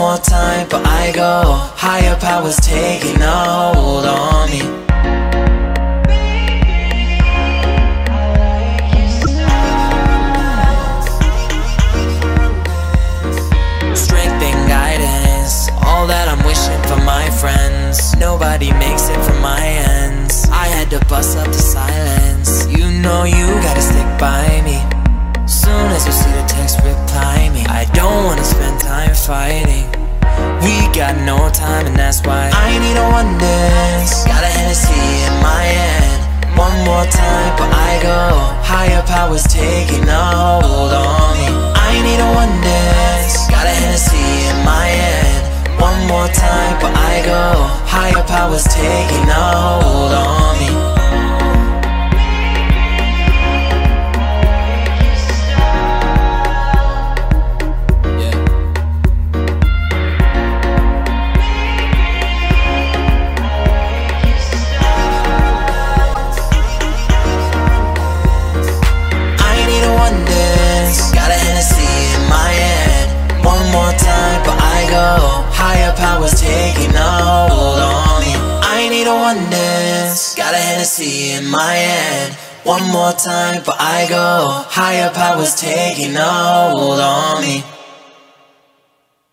More time, but I go. Higher powers taking a hold on me. Strength and guidance, all that I'm wishing for my friends. Nobody makes it from my ends. I had to bust up the silence. You know you gotta stick by me. Soon as you see the text, reply me. I don't wanna spend time fighting. Got no time, and that's why I need a one dance. Got a Hennessy in my hand. One more time, but I go. Higher powers taking a hold on me. I need a one dance. Got a Hennessy in my hand. One more time, but I go. Higher powers taking a hold on one dance. Got a Hennessy in my hand. One more time, but I go. Higher powers taking hold on